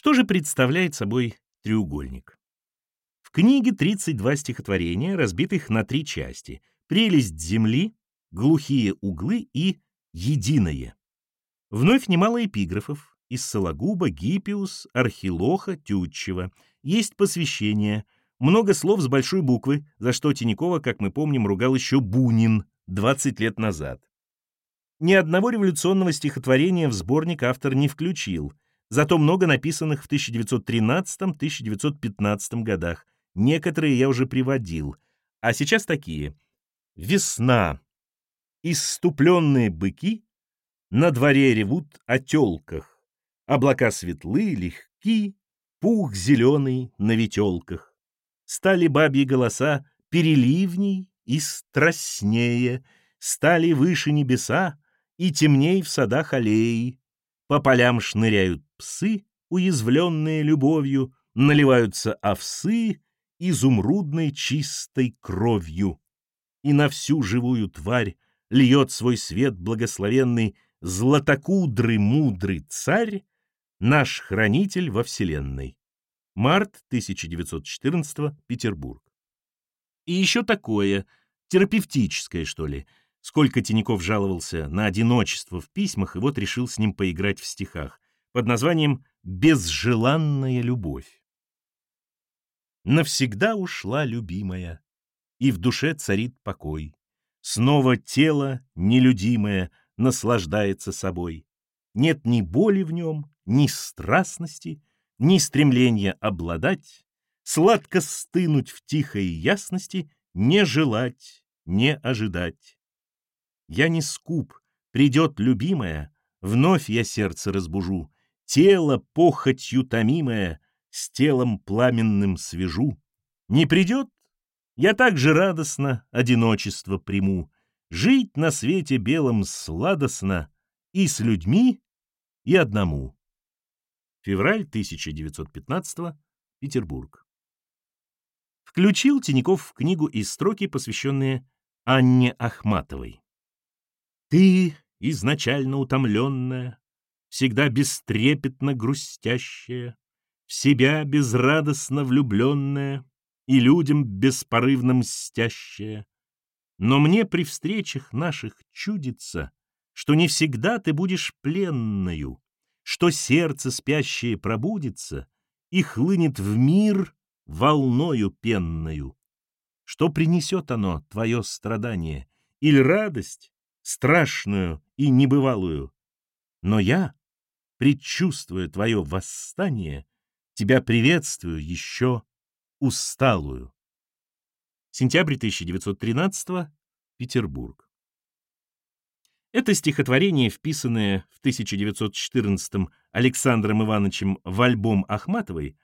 Что же представляет собой треугольник? В книге 32 стихотворения, разбитых на три части «Прелесть земли», «Глухие углы» и «Единое». Вновь немало эпиграфов из Сологуба, Гиппиус, Архилоха, Тютчева. Есть посвящение, много слов с большой буквы, за что Тинякова, как мы помним, ругал еще Бунин 20 лет назад. Ни одного революционного стихотворения в сборник автор не включил, зато много написанных в 1913-1915 годах. Некоторые я уже приводил, а сейчас такие. «Весна», «Иступленные быки», «На дворе ревут о телках», «Облака светлы, легки», «Пух зеленый на ветелках». Стали бабьи голоса переливней и страстнее, Стали выше небеса и темней в садах аллеи. По полям шныряют псы, уязвленные любовью, наливаются овсы изумрудной чистой кровью. И на всю живую тварь льет свой свет благословенный златокудрый мудрый царь, наш хранитель во вселенной. Март 1914, Петербург. И еще такое, терапевтическое, что ли. Сколько Тиняков жаловался на одиночество в письмах, и вот решил с ним поиграть в стихах под названием «Безжеланная любовь». Навсегда ушла любимая, и в душе царит покой. Снова тело нелюдимое наслаждается собой. Нет ни боли в нем, ни страстности, ни стремления обладать, сладко стынуть в тихой ясности, не желать, не ожидать. Я не скуп, придет любимая, вновь я сердце разбужу, тело похотью томимое, с телом пламенным свяжу. Не придет? Я так же радостно одиночество приму, жить на свете белом сладостно и с людьми, и одному. Февраль 1915 Петербург. Включил Тиняков в книгу из строки, посвященные Анне Ахматовой. «Ты, изначально утомленная, всегда бестрепетно грустящая, в себя безрадостно влюбленная и людям беспорывно мстящая. Но мне при встречах наших чудится, что не всегда ты будешь пленною, что сердце спящее пробудится и хлынет в мир волною пенною. Что принесет оно, твое страдание, или радость, страшную и небывалую? Но я, предчувствуя твое восстание, Тебя приветствую еще усталую. Сентябрь 1913 Петербург. Это стихотворение, вписанное в 1914 Александром Ивановичем в альбом Ахматовой,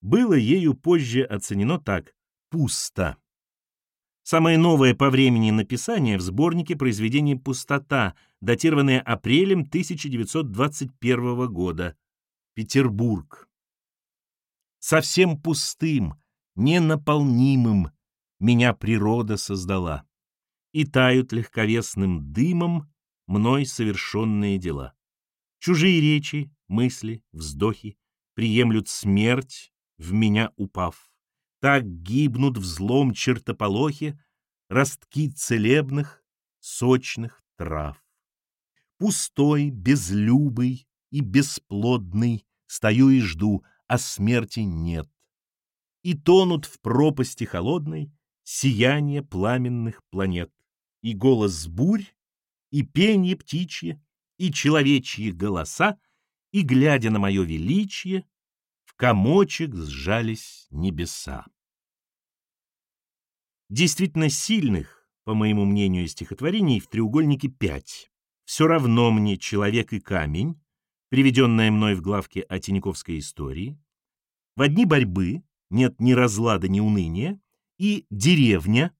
было ею позже оценено так «пусто». Самое новое по времени написание в сборнике произведений «Пустота», датированное апрелем 1921 года. Петербург совсем пустым, ненаполнимым меня природа создала, и тают легковесным дымом мной совершенные дела. Чужие речи, мысли, вздохи приемлют смерть, в меня упав. Так гибнут в злом чертополохе ростки целебных, сочных трав. Пустой, безлюбый и бесплодный стою и жду, а смерти нет. И тонут в пропасти холодной сияние пламенных планет, и голос бурь, и пенье птичье, и человечьи голоса, и, глядя на мое величие, комочек сжались небеса. Действительно сильных, по моему мнению, стихотворений в треугольнике пять. Все равно мне человек и камень, приведенная мной в главке о Тиньковской истории, в одни борьбы, нет ни разлада, ни уныния, и деревня,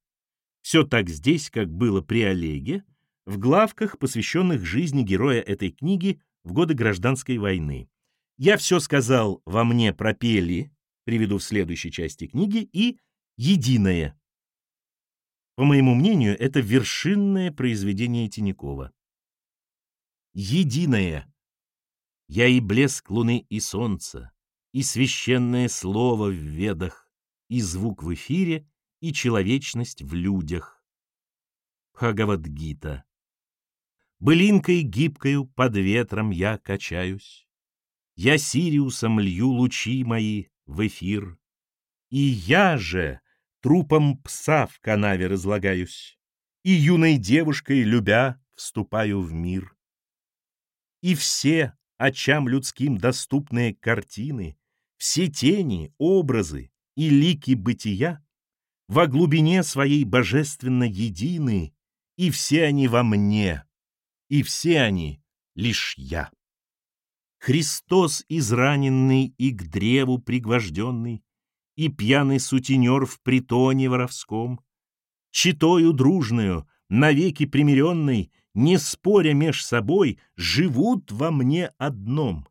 все так здесь, как было при Олеге, в главках, посвященных жизни героя этой книги в годы гражданской войны. Я все сказал во мне пропели, приведу в следующей части книги, и единое. По моему мнению, это вершинное произведение Тинякова. Единое. Я и блеск луны и солнца, и священное слово в ведах, и звук в эфире, и человечность в людях. Бхагавадгита. Былинкой гибкою под ветром я качаюсь. Я Сириусом лью лучи мои в эфир. И я же трупом пса в канаве разлагаюсь, И юной девушкой, любя, вступаю в мир. И все очам людским доступные картины, Все тени, образы и лики бытия Во глубине своей божественно едины, И все они во мне, и все они лишь я. Христос израненный и к древу пригвожденный, И пьяный сутенер в притоне воровском, Читою дружную, навеки примиренной, Не споря меж собой, живут во мне одном.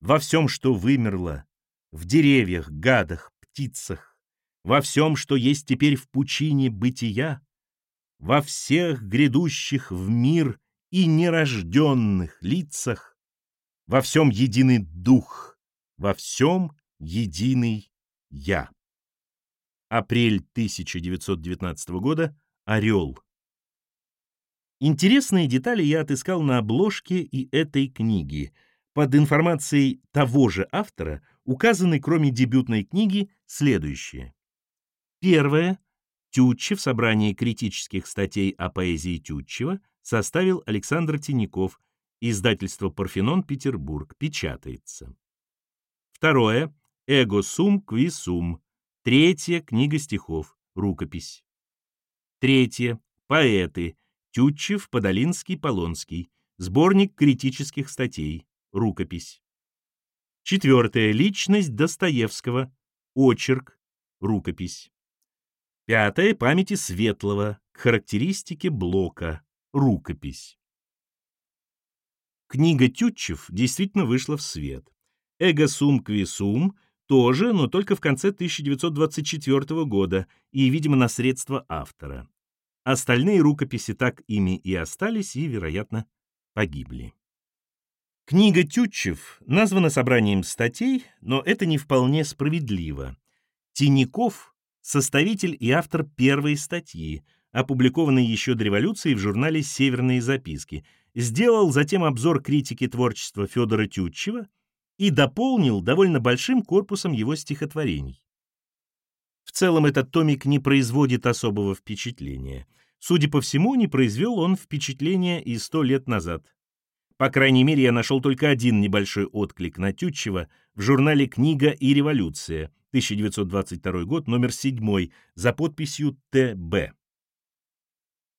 Во всем, что вымерло, в деревьях, гадах, птицах, Во всем, что есть теперь в пучине бытия, Во всех грядущих в мир и нерожденных лицах во всем единый дух, во всем единый я. Апрель 1919 года. Орел. Интересные детали я отыскал на обложке и этой книги. Под информацией того же автора указаны, кроме дебютной книги, следующие. Первое. Тютчев, собрание критических статей о поэзии Тютчева, составил Александр Тиняков – Издательство «Парфенон», Петербург. Печатается. Второе. «Эго сум кви сум». Третья. Книга стихов. Рукопись. Третье. Поэты. Тютчев, Подолинский, Полонский. Сборник критических статей. Рукопись. Четвертое. Личность Достоевского. Очерк. Рукопись. Пятое. Памяти Светлого. К характеристике Блока. Рукопись. Книга Тютчев действительно вышла в свет. «Эго сум кви сум» тоже, но только в конце 1924 года и, видимо, на средства автора. Остальные рукописи так ими и остались и, вероятно, погибли. Книга Тютчев названа собранием статей, но это не вполне справедливо. Тиняков — составитель и автор первой статьи, опубликованной еще до революции в журнале «Северные записки», сделал затем обзор критики творчества Федора Тютчева и дополнил довольно большим корпусом его стихотворений. В целом этот томик не производит особого впечатления. Судя по всему, не произвел он впечатления и сто лет назад. По крайней мере, я нашел только один небольшой отклик на Тютчева в журнале «Книга и революция», 1922 год, номер 7, за подписью «ТБ».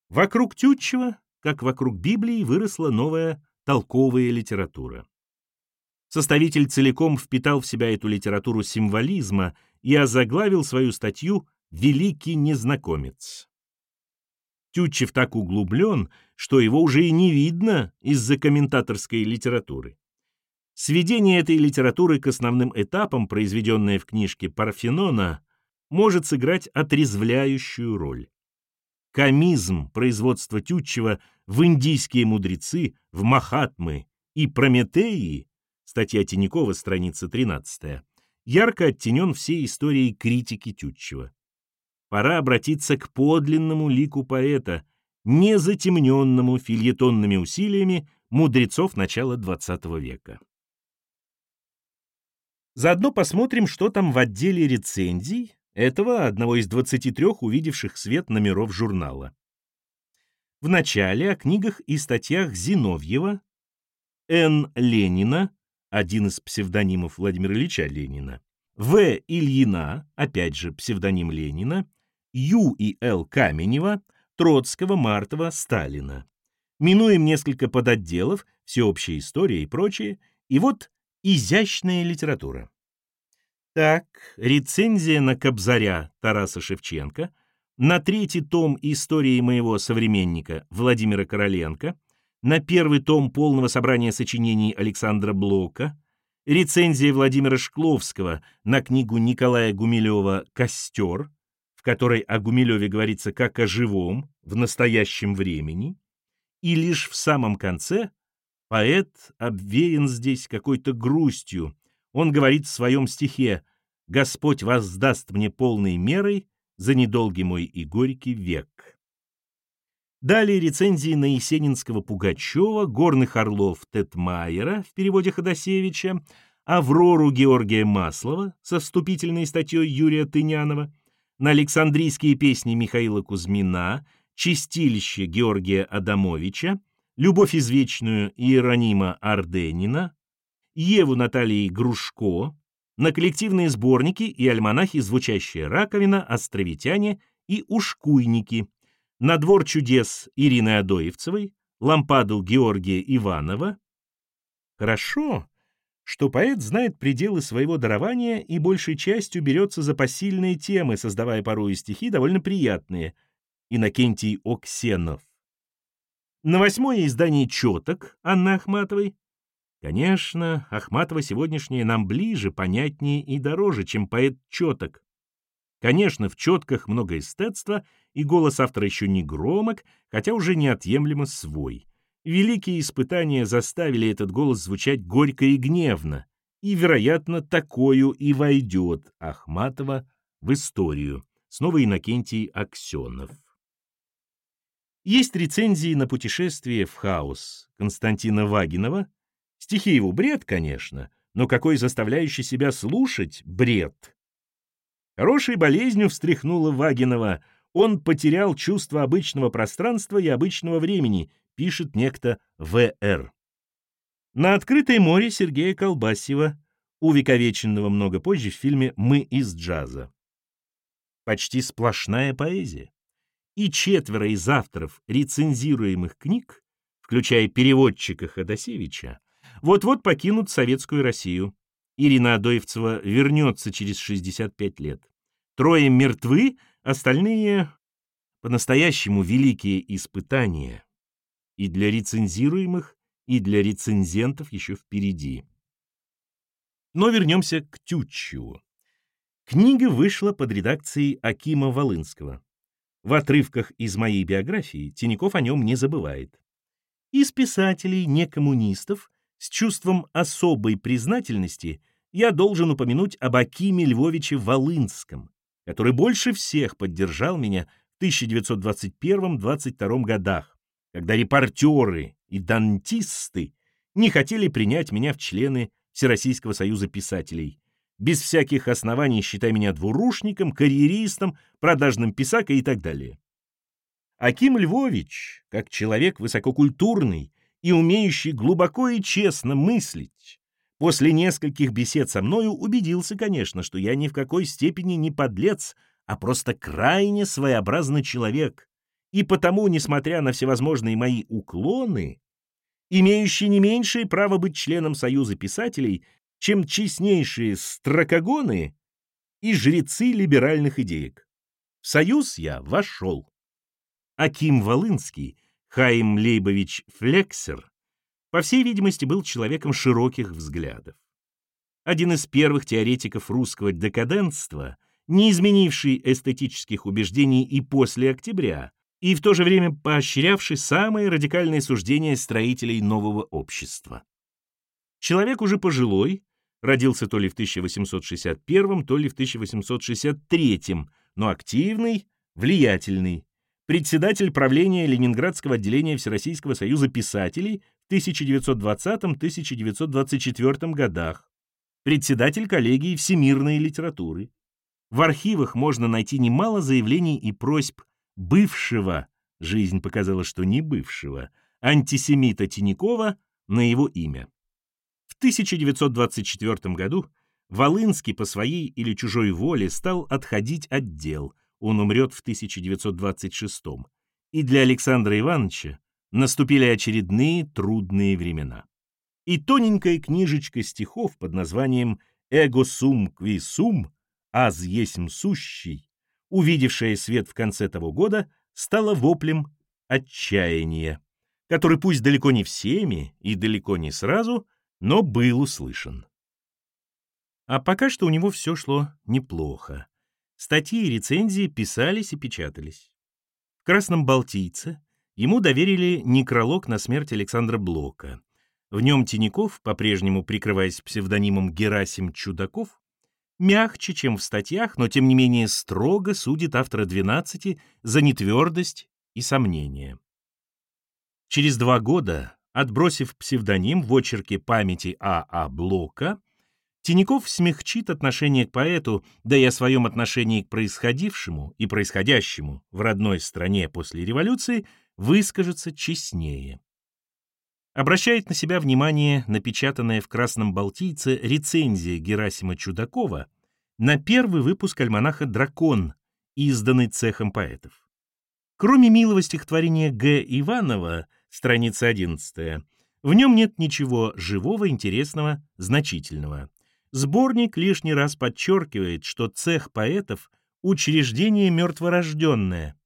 Вокруг Тютчева как вокруг Библии выросла новая толковая литература. Составитель целиком впитал в себя эту литературу символизма и озаглавил свою статью «Великий незнакомец». Тютчев так углублен, что его уже и не видно из-за комментаторской литературы. Сведение этой литературы к основным этапам, произведенное в книжке Парфенона, может сыграть отрезвляющую роль. Комизм производства Тютчева в индийские мудрецы, в Махатмы и Прометеи, статья Тинякова, страница 13, ярко оттенен всей историей критики Тютчева. Пора обратиться к подлинному лику поэта, не затемненному фильетонными усилиями мудрецов начала XX века. Заодно посмотрим, что там в отделе рецензий этого одного из 23 увидевших свет номеров журнала. В начале о книгах и статьях Зиновьева, Н. Ленина, один из псевдонимов Владимира Ильича Ленина, В. Ильина, опять же псевдоним Ленина, Ю. и Л. Каменева, Троцкого, Мартова, Сталина. Минуем несколько подотделов, всеобщая история и прочее, и вот изящная литература. Так, рецензия на Кобзаря Тараса Шевченко, на третий том истории моего современника Владимира Короленко, на первый том полного собрания сочинений Александра Блока, рецензия Владимира Шкловского на книгу Николая Гумилева «Костер», в которой о Гумилеве говорится как о живом, в настоящем времени, и лишь в самом конце поэт обвеян здесь какой-то грустью, он говорит в своем стихе «Господь воздаст мне полной мерой за недолгий мой и горький век». Далее рецензии на Есенинского Пугачева, Горных Орлов Тетмайера в переводе Ходосевича, Аврору Георгия Маслова со вступительной статьей Юрия Тынянова, на Александрийские песни Михаила Кузьмина, Чистилище Георгия Адамовича, Любовь извечную Иеронима Арденина, Еву Натальи Грушко, на коллективные сборники и альманахи «Звучащая раковина», «Островитяне» и «Ушкуйники», на двор чудес Ирины Адоевцевой, лампаду Георгия Иванова. Хорошо, что поэт знает пределы своего дарования и большей частью берется за посильные темы, создавая порой стихи довольно приятные. Иннокентий Оксенов. На восьмое издание «Четок» Анны Ахматовой. Конечно, Ахматова сегодняшняя нам ближе, понятнее и дороже, чем поэт «Четок». Конечно, в четках много эстетства, и голос автора еще не громок, хотя уже неотъемлемо свой. Великие испытания заставили этот голос звучать горько и гневно, и, вероятно, такою и войдет Ахматова в историю. Снова Иннокентий Аксенов. Есть рецензии на путешествие в хаос Константина Вагинова. Стихи его бред, конечно, но какой заставляющий себя слушать бред. Хорошей болезнью встряхнула Вагинова. Он потерял чувство обычного пространства и обычного времени, пишет некто В.Р. На открытое море Сергея Колбасева, увековеченного много позже в фильме «Мы из джаза». Почти сплошная поэзия. И четверо из авторов рецензируемых книг, включая переводчика Ходосевича, вот-вот покинут советскую Россию. Ирина Адоевцева вернется через 65 лет. Трое мертвы, остальные по-настоящему великие испытания. И для рецензируемых, и для рецензентов еще впереди. Но вернемся к Тютчеву. Книга вышла под редакцией Акима Волынского. В отрывках из моей биографии Тиняков о нем не забывает. Из писателей, не коммунистов, с чувством особой признательности я должен упомянуть об Акиме Львовиче Волынском, который больше всех поддержал меня в 1921-22 годах, когда репортеры и дантисты не хотели принять меня в члены Всероссийского союза писателей, без всяких оснований считая меня двурушником, карьеристом, продажным писакой и так далее. Аким Львович, как человек высококультурный и умеющий глубоко и честно мыслить, после нескольких бесед со мною убедился, конечно, что я ни в какой степени не подлец, а просто крайне своеобразный человек, и потому, несмотря на всевозможные мои уклоны, имеющий не меньшее право быть членом Союза писателей, чем честнейшие строкогоны и жрецы либеральных идеек. В Союз я вошел. Аким Волынский Хаим Лейбович Флексер, по всей видимости, был человеком широких взглядов. Один из первых теоретиков русского декаденства, не изменивший эстетических убеждений и после октября, и в то же время поощрявший самые радикальные суждения строителей нового общества. Человек уже пожилой, родился то ли в 1861, то ли в 1863, но активный, влиятельный, председатель правления Ленинградского отделения Всероссийского союза писателей в 1920-1924 годах, председатель коллегии всемирной литературы. В архивах можно найти немало заявлений и просьб бывшего, жизнь показала, что не бывшего, антисемита Тинякова на его имя. В 1924 году Волынский по своей или чужой воле стал отходить от дел – он умрет в 1926 и для Александра Ивановича наступили очередные трудные времена. И тоненькая книжечка стихов под названием «Эго сум кви сум», «Аз есмь сущий», увидевшая свет в конце того года, стала воплем отчаяния, который пусть далеко не всеми и далеко не сразу, но был услышан. А пока что у него все шло неплохо. Статьи и рецензии писались и печатались. В «Красном Балтийце» ему доверили некролог на смерть Александра Блока. В нем Тиняков, по-прежнему прикрываясь псевдонимом Герасим Чудаков, мягче, чем в статьях, но тем не менее строго судит автора «12» за нетвердость и сомнения. Через два года, отбросив псевдоним в очерке памяти А.А. А Блока, Тиняков смягчит отношение к поэту, да и о своем отношении к происходившему и происходящему в родной стране после революции выскажется честнее обращает на себя внимание напечатанная в «Красном Балтийце» рецензия Герасима Чудакова на первый выпуск альманаха «Дракон», изданный цехом поэтов. Кроме милого стихотворения Г. Иванова, страница 11, в нем нет ничего живого, интересного, значительного. Сборник лишний раз подчеркивает, что цех поэтов — учреждение мертворожденное.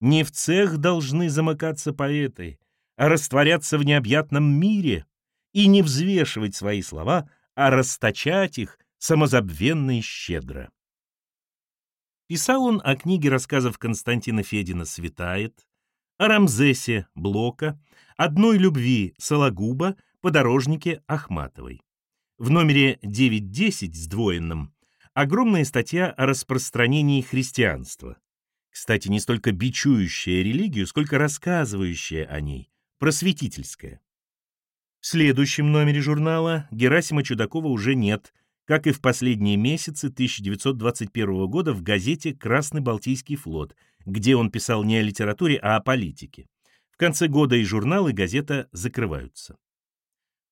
Не в цех должны замыкаться поэты, а растворяться в необъятном мире и не взвешивать свои слова, а расточать их самозабвенно и щедро. Писал он о книге рассказов Константина Федина «Светает», о Рамзесе Блока, одной любви Сологуба, подорожнике Ахматовой. В номере 9.10 сдвоенном огромная статья о распространении христианства. Кстати, не столько бичующая религию, сколько рассказывающая о ней, просветительская. В следующем номере журнала Герасима Чудакова уже нет, как и в последние месяцы 1921 года в газете «Красный Балтийский флот», где он писал не о литературе, а о политике. В конце года и журнал, и газета закрываются.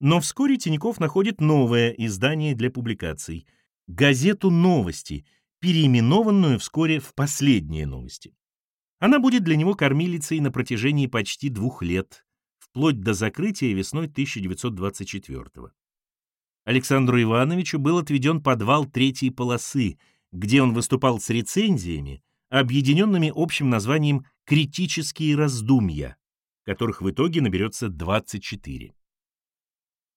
Но вскоре Тиняков находит новое издание для публикаций — газету «Новости», переименованную вскоре в «Последние новости». Она будет для него кормилицей на протяжении почти двух лет, вплоть до закрытия весной 1924 -го. Александру Ивановичу был отведен подвал третьей полосы, где он выступал с рецензиями, объединенными общим названием «Критические раздумья», которых в итоге наберется 24.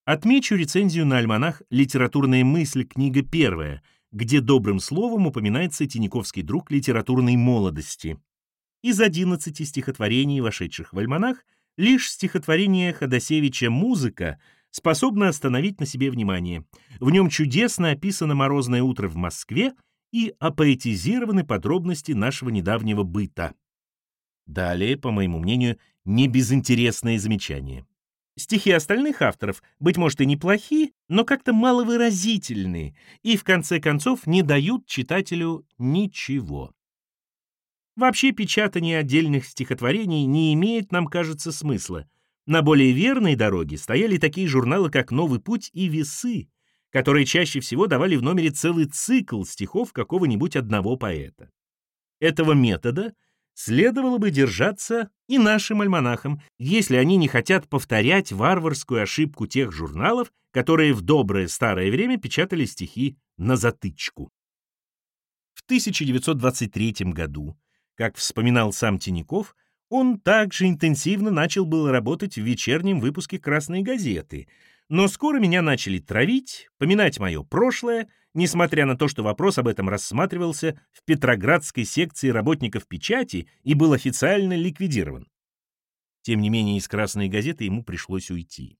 Отмечу рецензию на альманах «Литературная мысль. Книга первая», где добрым словом упоминается Тиньковский друг литературной молодости. Из 11 стихотворений, вошедших в альманах, Лишь стихотворение Ходосевича «Музыка» способно остановить на себе внимание. В нем чудесно описано морозное утро в Москве и опоэтизированы подробности нашего недавнего быта. Далее, по моему мнению, не безинтересное замечание. Стихи остальных авторов, быть может, и неплохи, но как-то маловыразительные и, в конце концов, не дают читателю ничего. Вообще печатание отдельных стихотворений не имеет, нам кажется, смысла. На более верной дороге стояли такие журналы, как «Новый путь» и «Весы», которые чаще всего давали в номере целый цикл стихов какого-нибудь одного поэта. Этого метода следовало бы держаться и нашим альманахам, если они не хотят повторять варварскую ошибку тех журналов, которые в доброе старое время печатали стихи на затычку. В 1923 году как вспоминал сам Тиняков, он также интенсивно начал было работать в вечернем выпуске «Красной газеты», но скоро меня начали травить, поминать мое прошлое, несмотря на то, что вопрос об этом рассматривался в Петроградской секции работников печати и был официально ликвидирован. Тем не менее, из «Красной газеты» ему пришлось уйти.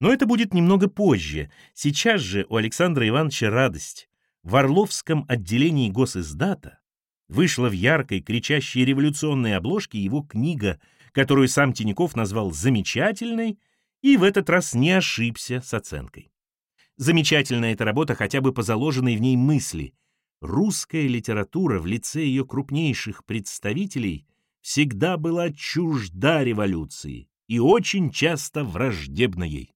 Но это будет немного позже. Сейчас же у Александра Ивановича радость. В Орловском отделении госиздата вышла в яркой, кричащей революционной обложке его книга, которую сам Тиняков назвал «замечательной», и в этот раз не ошибся с оценкой. Замечательная эта работа хотя бы по заложенной в ней мысли. Русская литература в лице ее крупнейших представителей всегда была чужда революции и очень часто враждебна ей.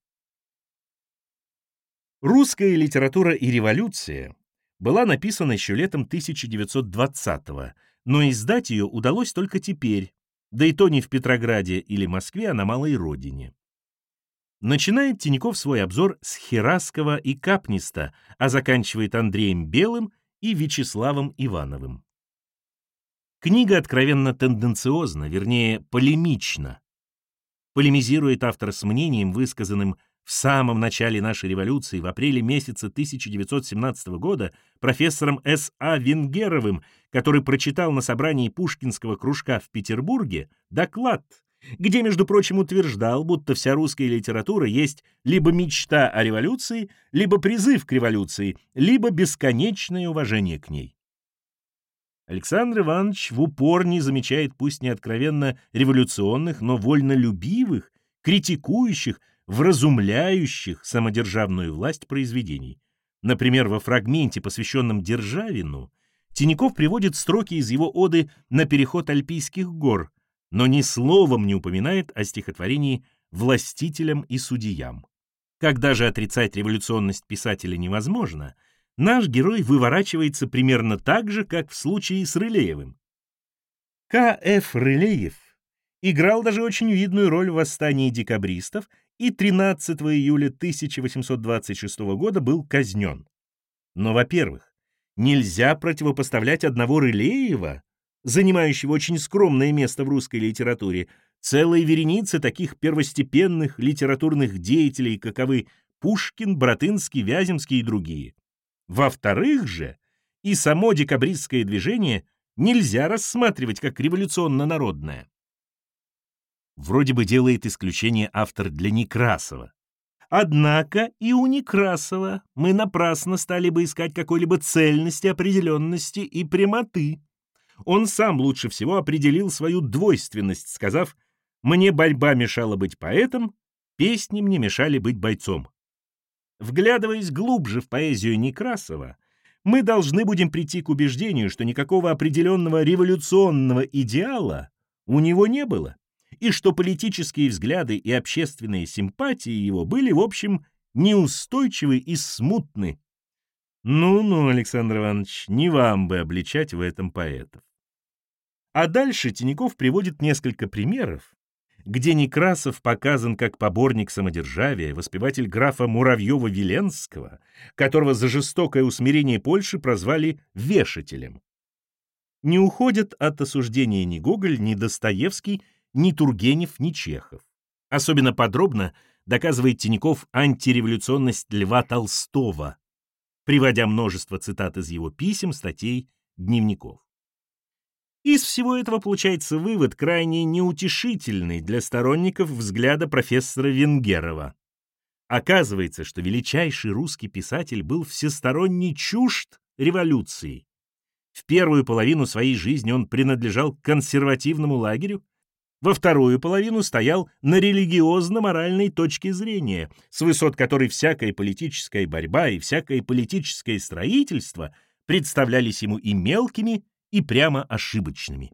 Русская литература и революция была написана еще летом 1920-го, но издать ее удалось только теперь, да и то не в Петрограде или Москве, а на малой родине. Начинает Тиняков свой обзор с Херасского и Капниста, а заканчивает Андреем Белым и Вячеславом Ивановым. Книга откровенно тенденциозна, вернее, полемична. Полемизирует автор с мнением, высказанным в самом начале нашей революции, в апреле месяца 1917 года, профессором С.А. Венгеровым, который прочитал на собрании Пушкинского кружка в Петербурге, доклад, где, между прочим, утверждал, будто вся русская литература есть либо мечта о революции, либо призыв к революции, либо бесконечное уважение к ней. Александр Иванович в упор не замечает пусть не откровенно революционных, но вольнолюбивых, критикующих, вразумляющих самодержавную власть произведений. Например, во фрагменте, посвященном Державину, Тиняков приводит строки из его оды «На переход Альпийских гор», но ни словом не упоминает о стихотворении «Властителям и судьям». Когда же отрицать революционность писателя невозможно, наш герой выворачивается примерно так же, как в случае с Рылеевым. К.Ф. Рылеев играл даже очень видную роль в восстании декабристов и 13 июля 1826 года был казнен. Но, во-первых, нельзя противопоставлять одного Рылеева, занимающего очень скромное место в русской литературе, целой веренице таких первостепенных литературных деятелей, каковы Пушкин, Братынский, Вяземский и другие. Во-вторых же, и само декабристское движение нельзя рассматривать как революционно-народное. Вроде бы делает исключение автор для Некрасова. Однако и у Некрасова мы напрасно стали бы искать какой-либо цельности, определенности и прямоты. Он сам лучше всего определил свою двойственность, сказав «Мне борьба мешала быть поэтом, песни мне мешали быть бойцом». Вглядываясь глубже в поэзию Некрасова, мы должны будем прийти к убеждению, что никакого определенного революционного идеала у него не было, и что политические взгляды и общественные симпатии его были, в общем, неустойчивы и смутны. Ну-ну, Александр Иванович, не вам бы обличать в этом поэтов. А дальше Тиняков приводит несколько примеров, где Некрасов показан как поборник самодержавия, воспеватель графа Муравьева-Веленского, которого за жестокое усмирение Польши прозвали «вешателем». Не уходят от осуждения ни Гоголь, ни Достоевский, ни Тургенев, ни Чехов. Особенно подробно доказывает Тиняков антиреволюционность Льва Толстого, приводя множество цитат из его писем, статей, дневников. Из всего этого получается вывод, крайне неутешительный для сторонников взгляда профессора Венгерова. Оказывается, что величайший русский писатель был всесторонне чужд революции. В первую половину своей жизни он принадлежал к консервативному лагерю, во вторую половину стоял на религиозно-моральной точке зрения, с высот которой всякая политическая борьба и всякое политическое строительство представлялись ему и мелкими, и прямо ошибочными.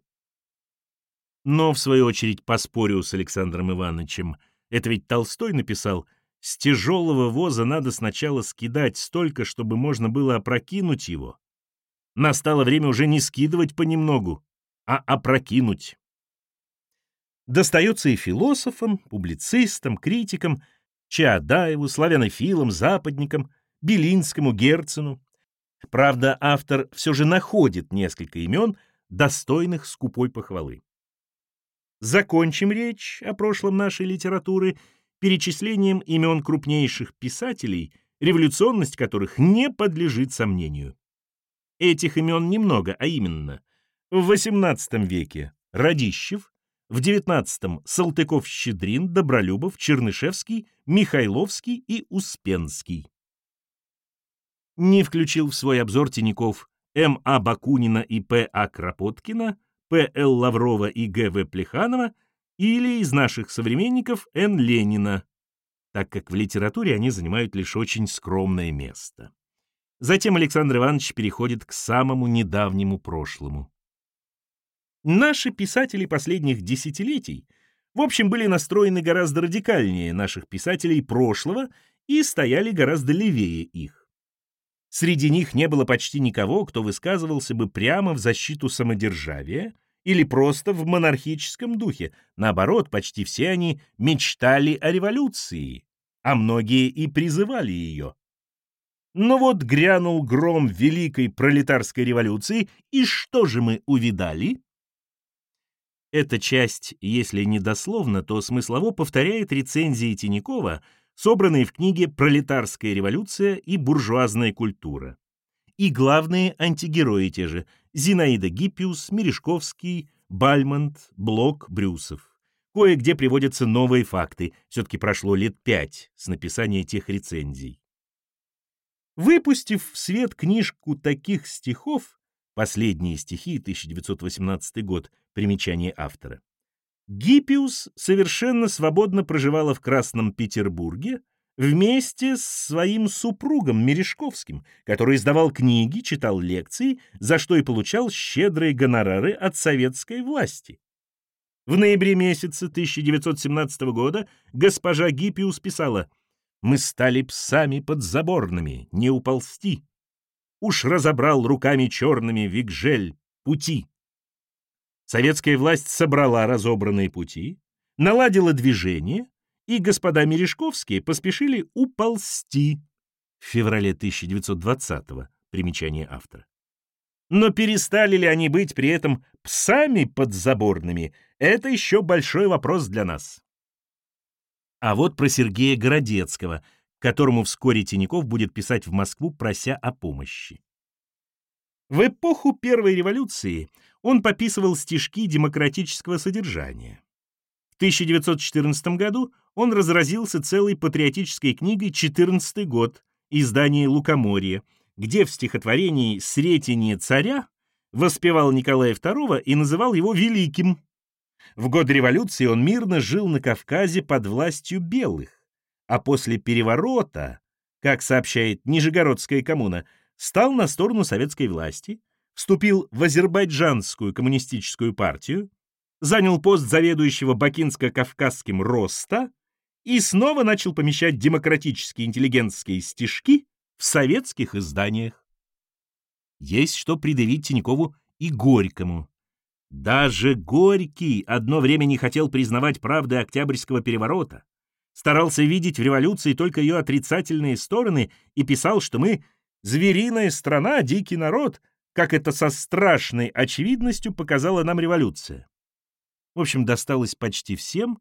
Но, в свою очередь, поспорю с Александром Ивановичем, это ведь Толстой написал «С тяжелого воза надо сначала скидать столько, чтобы можно было опрокинуть его». Настало время уже не скидывать понемногу, а опрокинуть. Достается и философам, публицистам, критикам, Чаадаеву, славянофилам, западникам, Белинскому, Герцену, Правда, автор все же находит несколько имен, достойных скупой похвалы. Закончим речь о прошлом нашей литературы перечислением имен крупнейших писателей, революционность которых не подлежит сомнению. Этих имен немного, а именно в XVIII веке Радищев, в XIX Салтыков-Щедрин, Добролюбов, Чернышевский, Михайловский и Успенский не включил в свой обзор Тиняков М.А. Бакунина и П.А. Кропоткина, П.Л. Лаврова и Г.В. Плеханова или из наших современников Н. Ленина, так как в литературе они занимают лишь очень скромное место. Затем Александр Иванович переходит к самому недавнему прошлому. Наши писатели последних десятилетий, в общем, были настроены гораздо радикальнее наших писателей прошлого и стояли гораздо левее их. Среди них не было почти никого, кто высказывался бы прямо в защиту самодержавия или просто в монархическом духе. Наоборот, почти все они мечтали о революции, а многие и призывали ее. Но вот грянул гром великой пролетарской революции, и что же мы увидали? Эта часть, если не дословно, то смыслово повторяет рецензии Тинякова — собранные в книге «Пролетарская революция и буржуазная культура». И главные антигерои те же – Зинаида Гиппиус, Мережковский, Бальмонт, Блок, Брюсов. Кое-где приводятся новые факты. Все-таки прошло лет пять с написания тех рецензий. Выпустив в свет книжку таких стихов, последние стихи, 1918 год, примечание автора, Гиппиус совершенно свободно проживала в Красном Петербурге вместе с своим супругом Мережковским, который издавал книги, читал лекции, за что и получал щедрые гонорары от советской власти. В ноябре месяце 1917 года госпожа Гиппиус писала «Мы стали псами подзаборными, не уползти. Уж разобрал руками черными Вигжель пути. Советская власть собрала разобранные пути, наладила движение, и господа Мережковские поспешили уползти в феврале 1920-го, примечание автора. Но перестали ли они быть при этом псами подзаборными, это еще большой вопрос для нас. А вот про Сергея Городецкого, которому вскоре Тиняков будет писать в Москву, прося о помощи. В эпоху Первой революции он пописывал стишки демократического содержания. В 1914 году он разразился целой патриотической книгой «14 год» издания «Лукоморье», где в стихотворении «Сретение царя» воспевал Николая II и называл его великим. В год революции он мирно жил на Кавказе под властью белых, а после переворота, как сообщает Нижегородская коммуна, стал на сторону советской власти, вступил в Азербайджанскую коммунистическую партию, занял пост заведующего Бакинско-Кавказским РОСТа и снова начал помещать демократические интеллигентские стишки в советских изданиях. Есть что предъявить Тинькову и Горькому. Даже Горький одно время не хотел признавать правды Октябрьского переворота, старался видеть в революции только ее отрицательные стороны и писал, что мы звериная страна, дикий народ, как это со страшной очевидностью показала нам революция. В общем, досталось почти всем,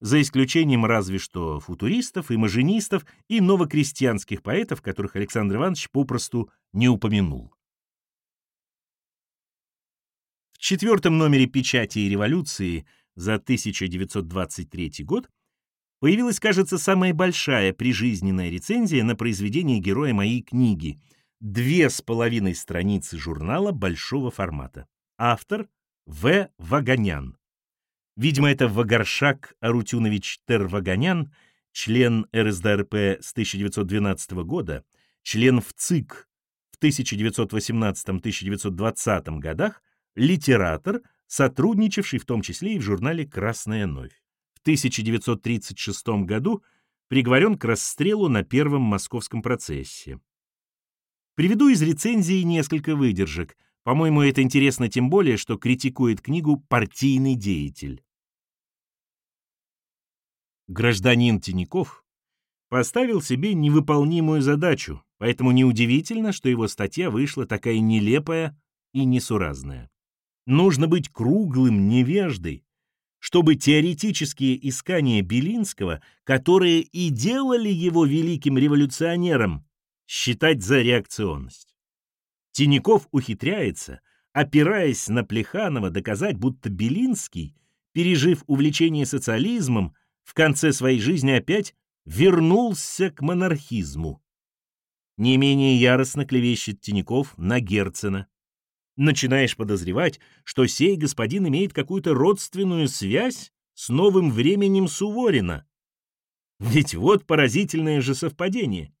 за исключением разве что футуристов, имажинистов и новокрестьянских поэтов, которых Александр Иванович попросту не упомянул. В четвертом номере «Печати и революции» за 1923 год появилась, кажется, самая большая прижизненная рецензия на произведение героя моей книги — две с половиной страницы журнала большого формата. Автор — В. Ваганян. Видимо, это Вагаршак Арутюнович Терваганян, член РСДРП с 1912 года, член ВЦИК в 1918-1920 годах, литератор, сотрудничавший в том числе и в журнале «Красная новь». В 1936 году приговорен к расстрелу на первом московском процессе. Приведу из рецензии несколько выдержек. По-моему, это интересно тем более, что критикует книгу партийный деятель. Гражданин Тиняков поставил себе невыполнимую задачу, поэтому неудивительно, что его статья вышла такая нелепая и несуразная. Нужно быть круглым невеждой, чтобы теоретические искания Белинского, которые и делали его великим революционером, считать за реакционность. Тиняков ухитряется, опираясь на Плеханова, доказать, будто Белинский, пережив увлечение социализмом, в конце своей жизни опять вернулся к монархизму. Не менее яростно клевещет Тиняков на Герцена, начинаешь подозревать, что сей господин имеет какую-то родственную связь с новым временем Суворина. Ведь вот поразительное же совпадение.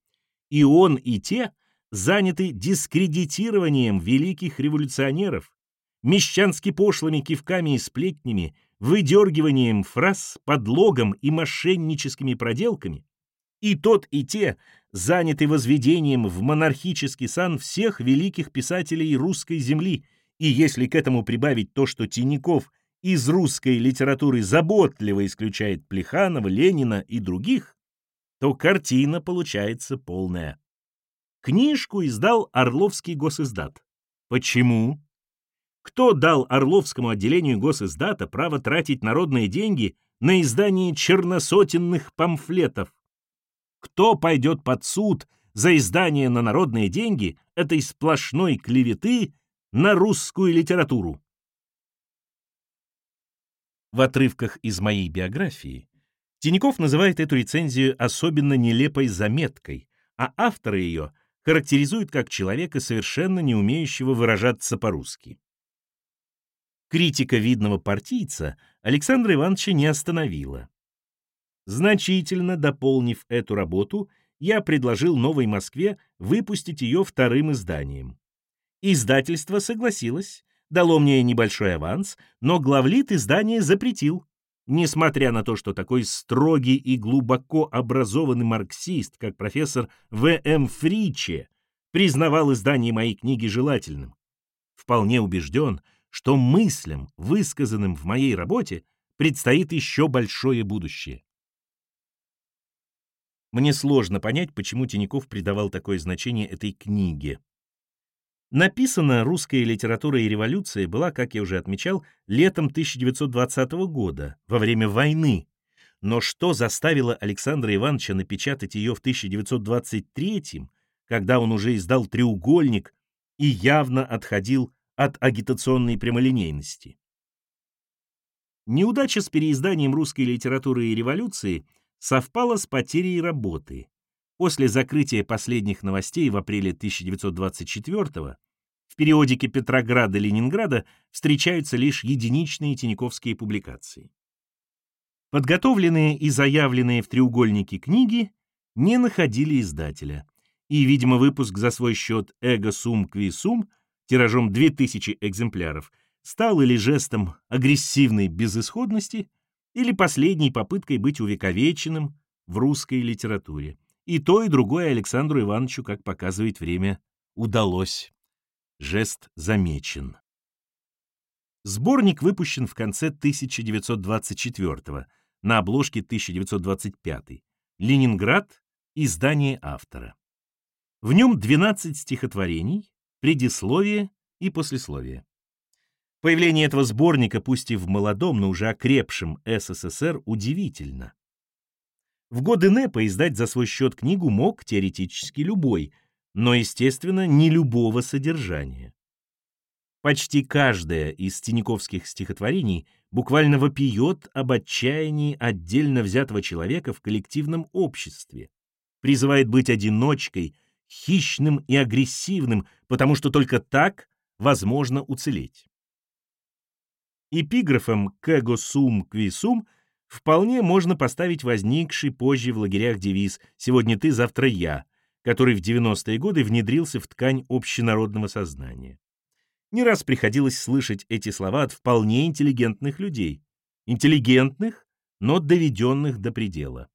И он, и те заняты дискредитированием великих революционеров, мещански пошлыми кивками и сплетнями, выдергиванием фраз, подлогом и мошенническими проделками. И тот, и те заняты возведением в монархический сан всех великих писателей русской земли, и если к этому прибавить то, что Тиняков из русской литературы заботливо исключает Плеханова, Ленина и других, то картина получается полная. Книжку издал Орловский госиздат. Почему? Кто дал Орловскому отделению госиздата право тратить народные деньги на издание черносотенных памфлетов? Кто пойдет под суд за издание на народные деньги этой сплошной клеветы на русскую литературу? В отрывках из моей биографии Тиняков называет эту рецензию особенно нелепой заметкой, а авторы ее характеризуют как человека, совершенно не умеющего выражаться по-русски. Критика видного партийца Александра Ивановича не остановила. Значительно дополнив эту работу, я предложил «Новой Москве» выпустить ее вторым изданием. Издательство согласилось, дало мне небольшой аванс, но главлит издания запретил. Несмотря на то, что такой строгий и глубоко образованный марксист, как профессор В.М. Фриче, признавал издание моей книги желательным. Вполне убежден, что мыслям, высказанным в моей работе, предстоит еще большое будущее. Мне сложно понять, почему Тиняков придавал такое значение этой книге. Написана «Русская литература и революция» была, как я уже отмечал, летом 1920 года, во время войны. Но что заставило Александра Ивановича напечатать ее в 1923 когда он уже издал «Треугольник» и явно отходил от агитационной прямолинейности? Неудача с переизданием русской литературы и революции совпала с потерей работы. После закрытия последних новостей в апреле 1924 в периодике Петрограда-Ленинграда встречаются лишь единичные тиньковские публикации. Подготовленные и заявленные в треугольнике книги не находили издателя, и, видимо, выпуск за свой счет «Эго Сум Кви Сум» тиражом 2000 экземпляров стал или жестом агрессивной безысходности, или последней попыткой быть увековеченным в русской литературе. И то, и другое Александру Ивановичу, как показывает время, удалось. Жест замечен. Сборник выпущен в конце 1924 на обложке 1925 Ленинград, издание автора. В нем 12 стихотворений, предисловие и послесловие. Появление этого сборника, пусть и в молодом, но уже окрепшем СССР, удивительно. В годы НЭПа издать за свой счет книгу мог теоретически любой, но, естественно, не любого содержания. Почти каждое из тиниковских стихотворений буквально вопиет об отчаянии отдельно взятого человека в коллективном обществе, призывает быть одиночкой, хищным и агрессивным, потому что только так возможно уцелеть. Эпиграфом «кэго сум кви сум» вполне можно поставить возникший позже в лагерях девиз «Сегодня ты, завтра я», который в 90-е годы внедрился в ткань общенародного сознания. Не раз приходилось слышать эти слова от вполне интеллигентных людей. Интеллигентных, но доведенных до предела.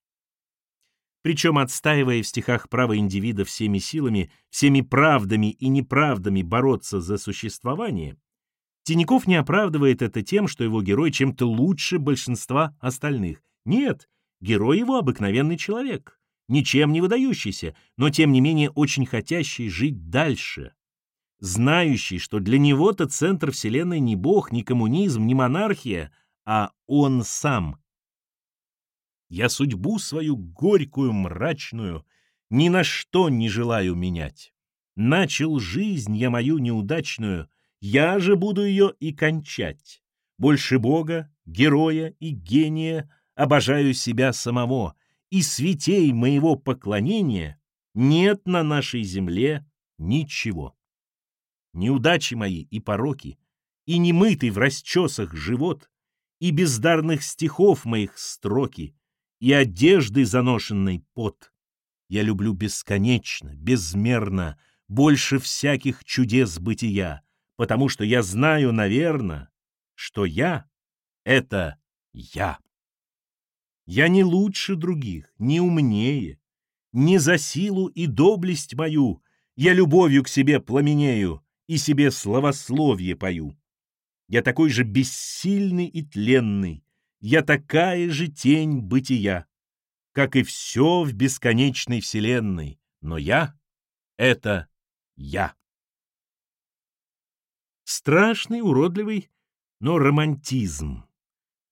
Причем, отстаивая в стихах право индивида всеми силами, всеми правдами и неправдами бороться за существование, Тиняков не оправдывает это тем, что его герой чем-то лучше большинства остальных. Нет, герой его обыкновенный человек, ничем не выдающийся, но тем не менее очень хотящий жить дальше. Знающий, что для него-то центр Вселенной не бог, не коммунизм, не монархия, а он сам. Я судьбу свою горькую, мрачную, ни на что не желаю менять. Начал жизнь я мою неудачную, я же буду ее и кончать. Больше Бога, героя и гения обожаю себя самого, и святей моего поклонения нет на нашей земле ничего. Неудачи мои и пороки, и немытый в расчесах живот, и бездарных стихов моих строки, и одежды заношенной пот. Я люблю бесконечно, безмерно, больше всяких чудес бытия, потому что я знаю, наверное, что я — это я. Я не лучше других, не умнее, не за силу и доблесть мою я любовью к себе пламенею и себе словословие пою. Я такой же бессильный и тленный, я такая же тень бытия, как и все в бесконечной вселенной, но я — это я. Страшный, уродливый, но романтизм.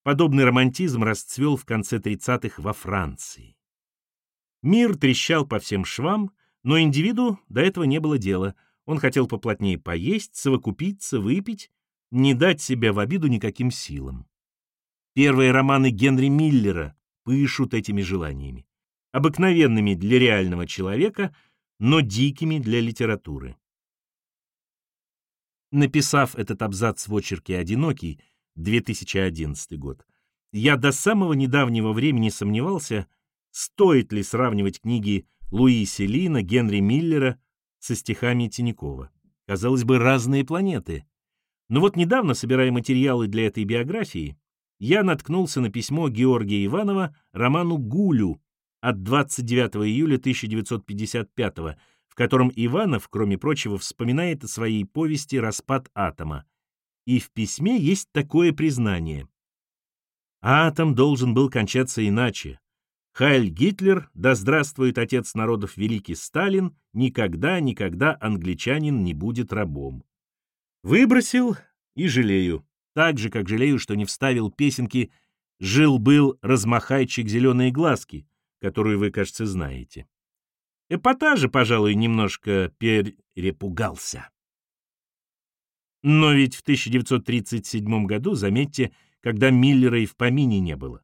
Подобный романтизм расцвел в конце 30-х во Франции. Мир трещал по всем швам, но индивиду до этого не было дела. Он хотел поплотнее поесть, совокупиться, выпить, не дать себя в обиду никаким силам. Первые романы Генри Миллера пышут этими желаниями, обыкновенными для реального человека, но дикими для литературы. Написав этот абзац в очерке «Одинокий», 2011 год, я до самого недавнего времени сомневался, стоит ли сравнивать книги Луи Селина, Генри Миллера со стихами Тинякова. Казалось бы, разные планеты. Но вот недавно, собирая материалы для этой биографии, я наткнулся на письмо Георгия Иванова роману «Гулю» от 29 июля 1955 в котором Иванов, кроме прочего, вспоминает о своей повести «Распад атома». И в письме есть такое признание. Атом должен был кончаться иначе. Хайль Гитлер, да здравствует отец народов великий Сталин, никогда, никогда англичанин не будет рабом. Выбросил и жалею. Так же, как жалею, что не вставил песенки «Жил-был размахайчик зеленые глазки», которую вы, кажется, знаете. Эпатажа, пожалуй, немножко перепугался. Но ведь в 1937 году, заметьте, когда Миллера и в помине не было.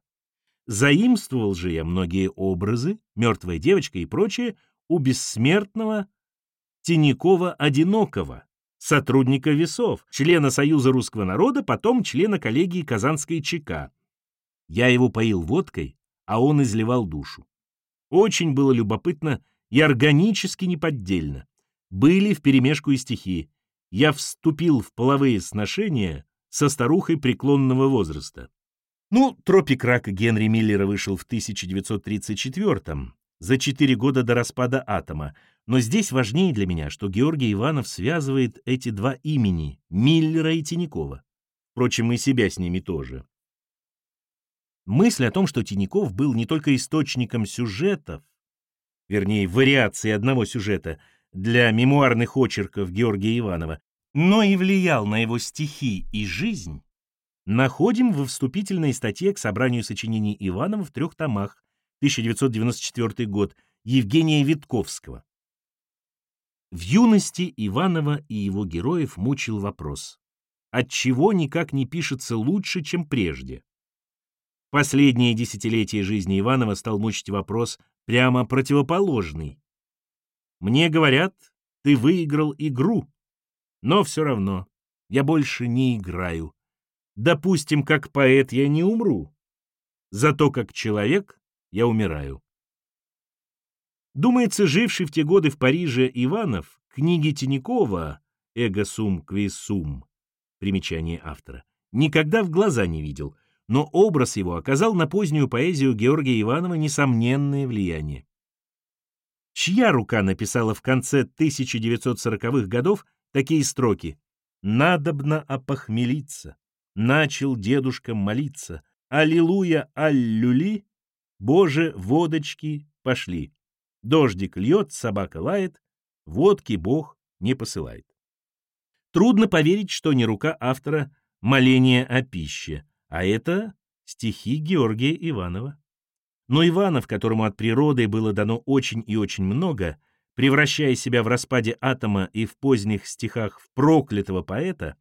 Заимствовал же я многие образы, «Мертвая девочка» и прочее, у бессмертного Тинякова-Одинокого, сотрудника весов, члена Союза русского народа, потом члена коллегии Казанской ЧК. Я его поил водкой, а он изливал душу. Очень было любопытно и органически неподдельно. Были вперемешку и стихи. Я вступил в половые сношения со старухой преклонного возраста. Ну, «Тропик рака» Генри Миллера вышел в 1934-м, за четыре года до распада атома, но здесь важнее для меня, что Георгий Иванов связывает эти два имени — Миллера и Тинякова. Впрочем, и себя с ними тоже. Мысль о том, что Тиняков был не только источником сюжетов, вернее, вариации одного сюжета для мемуарных очерков Георгия Иванова, но и влиял на его стихи и жизнь, находим в вступительной статье к собранию сочинений Иванова в трех томах, 1994 год, Евгения Витковского. В юности Иванова и его героев мучил вопрос, отчего никак не пишется лучше, чем прежде. Последние десятилетия жизни Иванова стал мучить вопрос прямо противоположный. Мне говорят, ты выиграл игру, но все равно я больше не играю. Допустим, как поэт я не умру, зато как человек я умираю. Думается, живший в те годы в Париже Иванов, книги Тинякова «Эго сум квис сум» примечание автора, никогда в глаза не видел, но образ его оказал на позднюю поэзию Георгия Иванова несомненное влияние. Чья рука написала в конце 1940-х годов такие строки? «Надобно опохмелиться, начал дедушка молиться, аллилуйя, аллюли, Боже, водочки пошли, дождик льет, собака лает, водки Бог не посылает». Трудно поверить, что не рука автора «Моление о пище», а это стихи Георгия Иванова. Но Иванов, которому от природы было дано очень и очень много, превращая себя в распаде атома и в поздних стихах в проклятого поэта,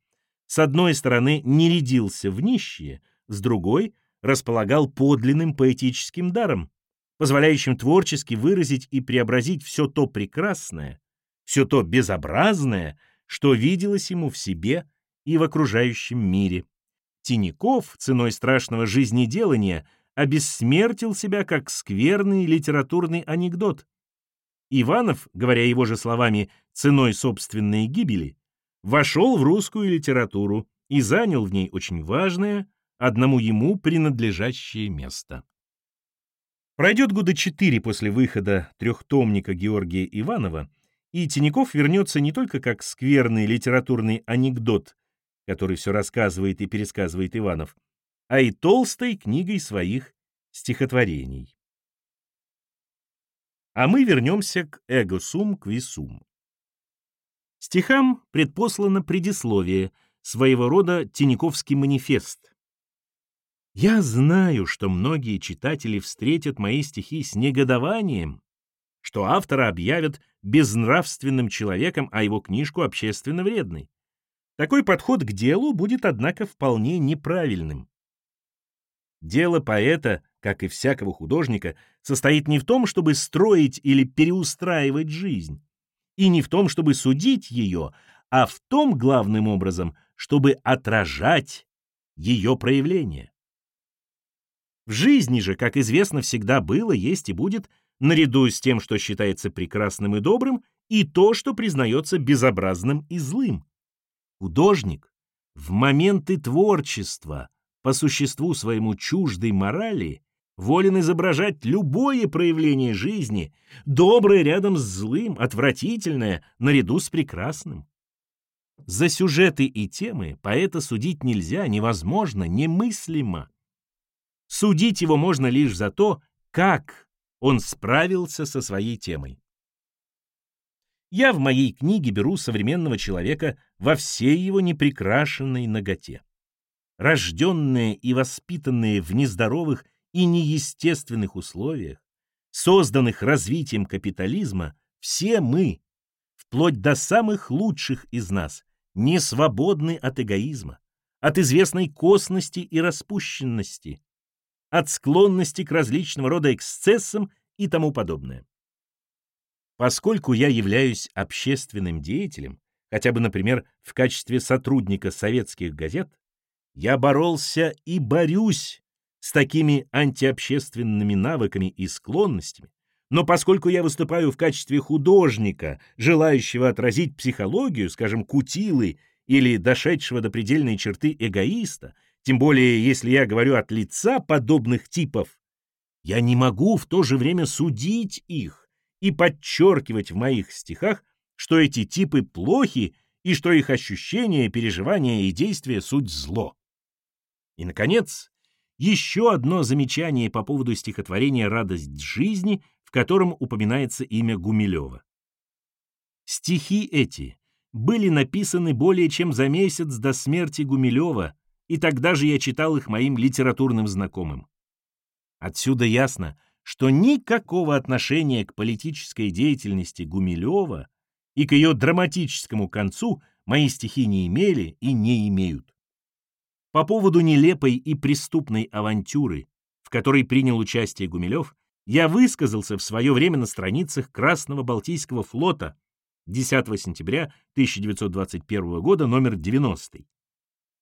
с одной стороны не рядился в нищие, с другой располагал подлинным поэтическим даром, позволяющим творчески выразить и преобразить все то прекрасное, все то безобразное, что виделось ему в себе и в окружающем мире. Тиняков ценой страшного жизнеделания обессмертил себя как скверный литературный анекдот. Иванов, говоря его же словами, ценой собственной гибели, вошел в русскую литературу и занял в ней очень важное, одному ему принадлежащее место. Пройдет года четыре после выхода трехтомника Георгия Иванова, и Тиняков вернется не только как скверный литературный анекдот который все рассказывает и пересказывает Иванов, а и толстой книгой своих стихотворений. А мы вернемся к эго сум квисум. Стихам предпослано предисловие, своего рода Тиньковский манифест. Я знаю, что многие читатели встретят мои стихи с негодованием, что автора объявят безнравственным человеком, а его книжку общественно вредной. Такой подход к делу будет, однако, вполне неправильным. Дело поэта, как и всякого художника, состоит не в том, чтобы строить или переустраивать жизнь, и не в том, чтобы судить ее, а в том, главным образом, чтобы отражать ее проявление. В жизни же, как известно, всегда было, есть и будет, наряду с тем, что считается прекрасным и добрым, и то, что признается безобразным и злым. Художник в моменты творчества, по существу своему чуждой морали, волен изображать любое проявление жизни, доброе рядом с злым, отвратительное наряду с прекрасным. За сюжеты и темы поэта судить нельзя, невозможно, немыслимо. Судить его можно лишь за то, как он справился со своей темой. Я в моей книге беру современного человека во всей его неприкрашенной ноготе. Рожденные и воспитанные в нездоровых и неестественных условиях, созданных развитием капитализма, все мы, вплоть до самых лучших из нас, не свободны от эгоизма, от известной косности и распущенности, от склонности к различного рода эксцессам и тому подобное. Поскольку я являюсь общественным деятелем, хотя бы, например, в качестве сотрудника советских газет, я боролся и борюсь с такими антиобщественными навыками и склонностями, но поскольку я выступаю в качестве художника, желающего отразить психологию, скажем, кутилы или дошедшего до предельной черты эгоиста, тем более если я говорю от лица подобных типов, я не могу в то же время судить их и подчеркивать в моих стихах, что эти типы плохи и что их ощущения, переживания и действия — суть зло. И, наконец, еще одно замечание по поводу стихотворения «Радость жизни», в котором упоминается имя Гумилева. Стихи эти были написаны более чем за месяц до смерти Гумилева, и тогда же я читал их моим литературным знакомым. Отсюда ясно — что никакого отношения к политической деятельности Гумилева и к ее драматическому концу мои стихи не имели и не имеют. По поводу нелепой и преступной авантюры, в которой принял участие Гумилев, я высказался в свое время на страницах Красного Балтийского флота 10 сентября 1921 года, номер 90.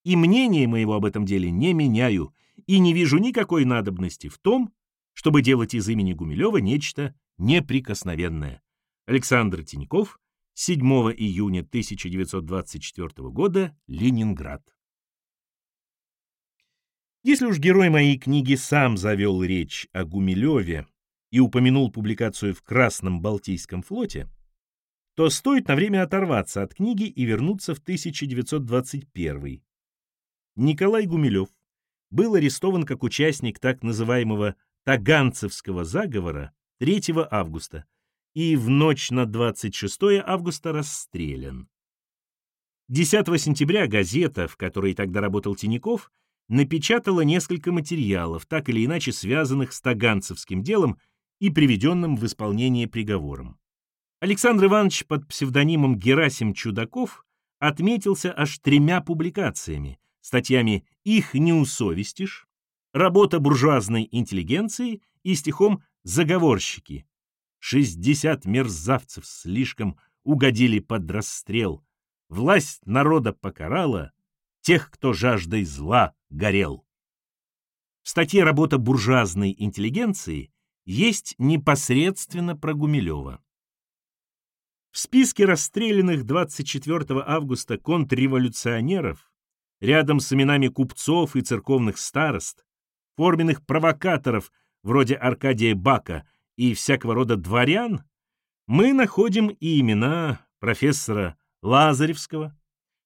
И мнение моего об этом деле не меняю, и не вижу никакой надобности в том, чтобы делать из имени Гумилева нечто неприкосновенное. Александр Тиньков, 7 июня 1924 года, Ленинград. Если уж герой моей книги сам завел речь о Гумилеве и упомянул публикацию в Красном Балтийском флоте, то стоит на время оторваться от книги и вернуться в 1921. Николай Гумилев был арестован как участник так называемого Таганцевского заговора 3 августа и в ночь на 26 августа расстрелян. 10 сентября газета, в которой тогда работал Тиняков, напечатала несколько материалов, так или иначе связанных с Таганцевским делом и приведенным в исполнение приговором. Александр Иванович под псевдонимом Герасим Чудаков отметился аж тремя публикациями, статьями «Их не усовестишь», работа буржуазной интеллигенции и стихом «Заговорщики». Шестьдесят мерзавцев слишком угодили под расстрел. Власть народа покарала тех, кто жаждой зла горел. В статье «Работа буржуазной интеллигенции» есть непосредственно про Гумилева. В списке расстрелянных 24 августа контрреволюционеров рядом с именами купцов и церковных старост форменных провокаторов вроде Аркадия Бака и всякого рода дворян, мы находим и имена профессора Лазаревского,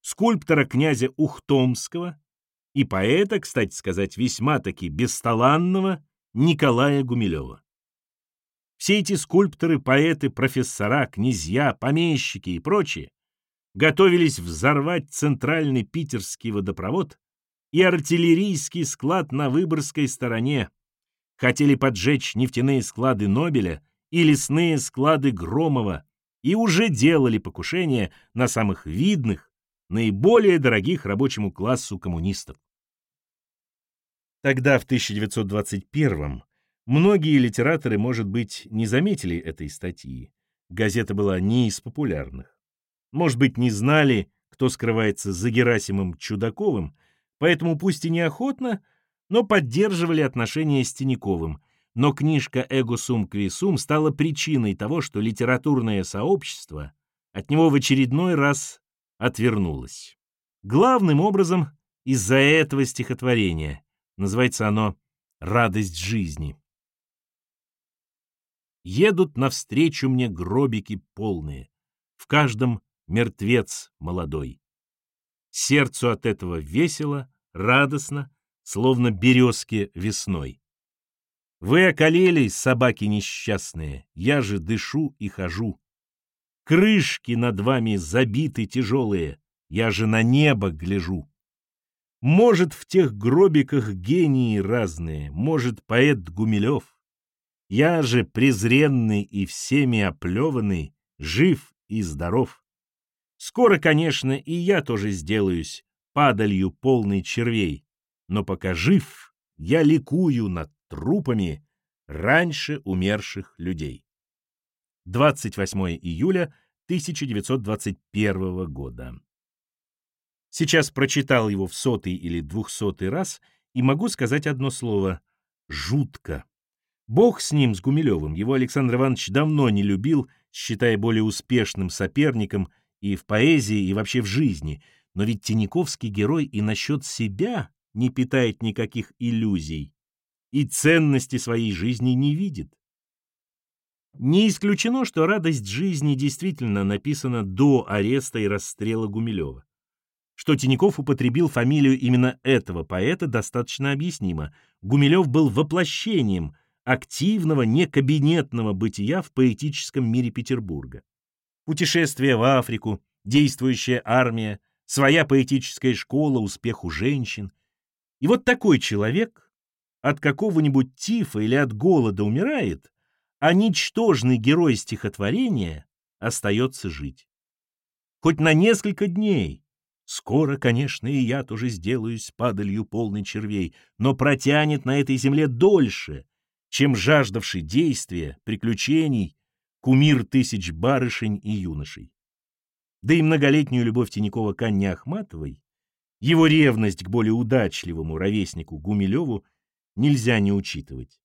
скульптора князя Ухтомского и поэта, кстати сказать, весьма-таки бесталанного Николая Гумилева. Все эти скульпторы, поэты, профессора, князья, помещики и прочие готовились взорвать центральный питерский водопровод и артиллерийский склад на Выборгской стороне. Хотели поджечь нефтяные склады Нобеля и лесные склады Громова и уже делали покушение на самых видных, наиболее дорогих рабочему классу коммунистов. Тогда, в 1921 многие литераторы, может быть, не заметили этой статьи. Газета была не из популярных. Может быть, не знали, кто скрывается за Герасимом Чудаковым, поэтому пусть и неохотно, но поддерживали отношения с Тиняковым, но книжка «Эго сум квисум» стала причиной того, что литературное сообщество от него в очередной раз отвернулось. Главным образом из-за этого стихотворения. Называется оно «Радость жизни». Едут навстречу мне гробики полные, в каждом мертвец молодой. Сердцу от этого весело, радостно, словно березки весной. Вы околели, собаки несчастные, я же дышу и хожу. Крышки над вами забиты тяжелые, я же на небо гляжу. Может, в тех гробиках гении разные, может, поэт Гумилев. Я же презренный и всеми оплеванный, жив и здоров. Скоро, конечно, и я тоже сделаюсь падалью полной червей, но пока жив, я ликую над трупами раньше умерших людей. 28 июля 1921 года. Сейчас прочитал его в сотый или двухсотый раз и могу сказать одно слово — жутко. Бог с ним, с Гумилевым, его Александр Иванович давно не любил, считая более успешным соперником и в поэзии, и вообще в жизни. Но ведь Тиняковский герой и насчет себя не питает никаких иллюзий и ценности своей жизни не видит. Не исключено, что радость жизни действительно написана до ареста и расстрела Гумилева. Что Тиняков употребил фамилию именно этого поэта, достаточно объяснимо. Гумилев был воплощением активного, некабинетного бытия в поэтическом мире Петербурга. Путешествие в Африку, действующая армия, своя поэтическая школа, успех у женщин. И вот такой человек от какого-нибудь тифа или от голода умирает, а ничтожный герой стихотворения остается жить. Хоть на несколько дней. Скоро, конечно, и я тоже сделаюсь падалью полной червей, но протянет на этой земле дольше, чем жаждавший действия, приключений, кумир тысяч барышень и юношей. Да и многолетнюю любовь Тинякова к Анне Ахматовой, его ревность к более удачливому ровеснику Гумилеву нельзя не учитывать.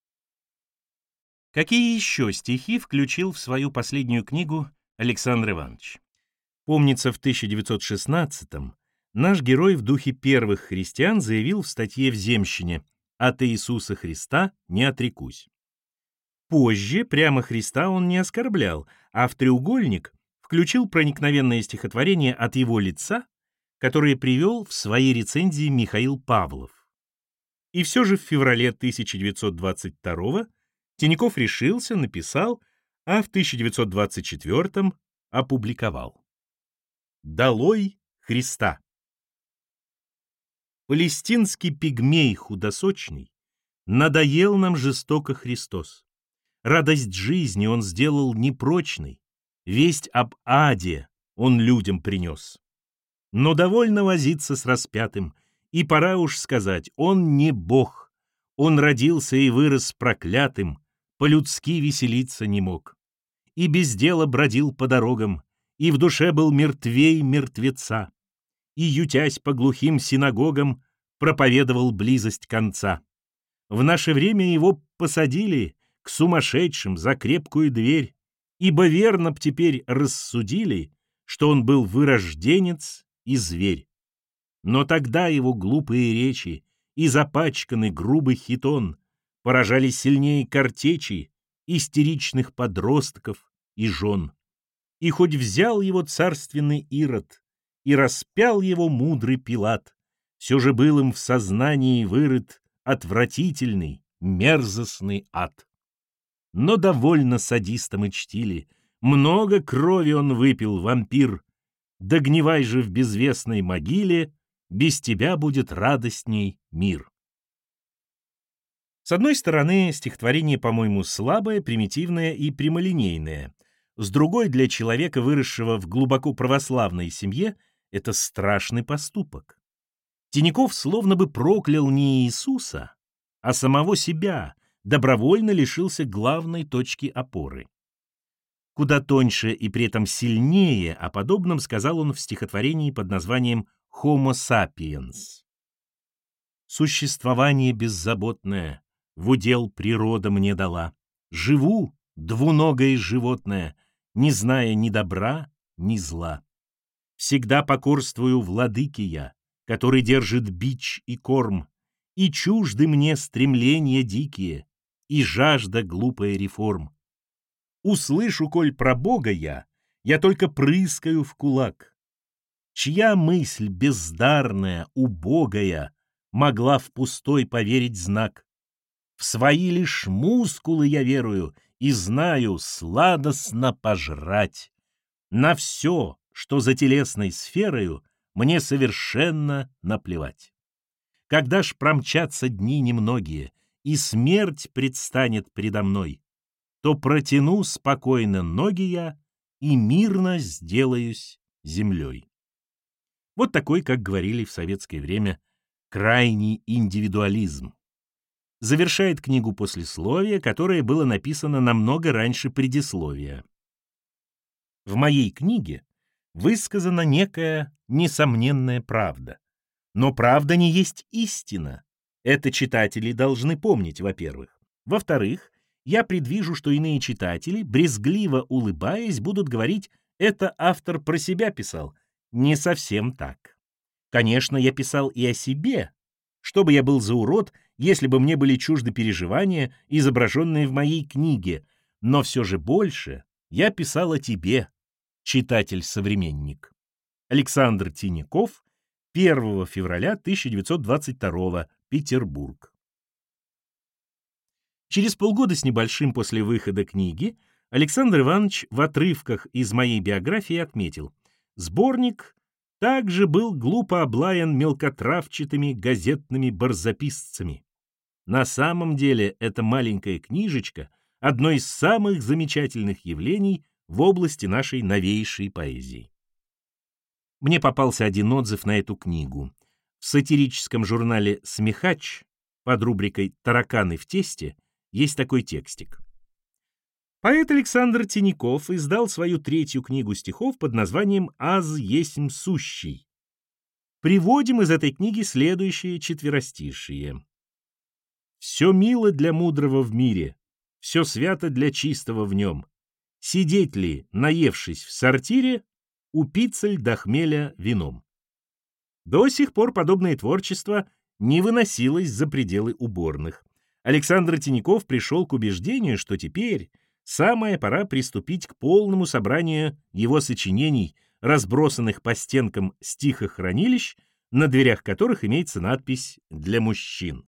Какие еще стихи включил в свою последнюю книгу Александр Иванович? Помнится, в 1916-м наш герой в духе первых христиан заявил в статье в «Земщине» «От Иисуса Христа не отрекусь». Позже прямо Христа он не оскорблял, а в треугольник включил проникновенное стихотворение от его лица, которое привел в своей рецензии Михаил Павлов. И все же в феврале 1922 Тиняков решился, написал, а в 1924 опубликовал. «Долой Христа». Палестинский пигмей худосочный надоел нам жестоко Христос. Радость жизни он сделал непрочной, весть об аде он людям принес. Но довольно возиться с распятым, и пора уж сказать, он не бог, он родился и вырос проклятым, по-людски веселиться не мог. И без дела бродил по дорогам, и в душе был мертвей мертвеца, и, ютясь по глухим синагогам, проповедовал близость конца. В наше время его посадили к сумасшедшим за крепкую дверь, ибо верно б теперь рассудили, что он был вырожденец и зверь. Но тогда его глупые речи и запачканный грубый хитон поражали сильнее картечи, истеричных подростков и жен. И хоть взял его царственный Ирод и распял его мудрый Пилат, все же был им в сознании вырыт отвратительный, мерзостный ад. Но довольно садистом и чтили, много крови он выпил, вампир. Догнивай же в безвестной могиле, без тебя будет радостней мир. С одной стороны, стихотворение, по-моему, слабое, примитивное и прямолинейное. С другой, для человека, выросшего в глубоко православной семье, это страшный поступок. Тиняков словно бы проклял не Иисуса, а самого себя добровольно лишился главной точки опоры. Куда тоньше и при этом сильнее о подобном сказал он в стихотворении под названием «Homo sapiens». Существование беззаботное в удел природа мне дала. Живу, двуногое животное, не зная ни добра, ни зла. Всегда покорствую владыке я, который держит бич и корм, и чужды мне стремления дикие, и жажда глупая реформ. Услышу, коль про Бога я, я только прыскаю в кулак. Чья мысль бездарная, убогая, могла в пустой поверить знак? В свои лишь мускулы я верую и знаю сладостно пожрать. На все, что за телесной сферою, мне совершенно наплевать. Когда ж промчатся дни немногие, и смерть предстанет предо мной, то протяну спокойно ноги я и мирно сделаюсь землей. Вот такой, как говорили в советское время, крайний индивидуализм. Завершает книгу послесловие, которое было написано намного раньше предисловия. В моей книге высказана некая несомненная правда. Но правда не есть истина. Это читатели должны помнить, во-первых. Во-вторых, я предвижу, что иные читатели, брезгливо улыбаясь, будут говорить «это автор про себя писал». Не совсем так. Конечно, я писал и о себе. Что бы я был за урод, если бы мне были чужды переживания, изображенные в моей книге, но все же больше я писал о тебе, читатель-современник. Александр Тиняков, 1 февраля 1922 Петербург. Через полгода с небольшим после выхода книги Александр Иванович в отрывках из моей биографии отметил, сборник также был глупо облаян мелкотравчатыми газетными барзаписцами. На самом деле эта маленькая книжечка — одно из самых замечательных явлений в области нашей новейшей поэзии. Мне попался один отзыв на эту книгу. В сатирическом журнале «Смехач» под рубрикой «Тараканы в тесте» есть такой текстик. Поэт Александр Тиняков издал свою третью книгу стихов под названием «Аз есмь сущий». Приводим из этой книги следующее четверостишие. «Все мило для мудрого в мире, все свято для чистого в нем. Сидеть ли, наевшись в сортире, упиться ль до хмеля вином?» До сих пор подобное творчество не выносилось за пределы уборных. Александр Тиняков пришел к убеждению, что теперь самая пора приступить к полному собранию его сочинений, разбросанных по стенкам стихохранилищ, на дверях которых имеется надпись «Для мужчин».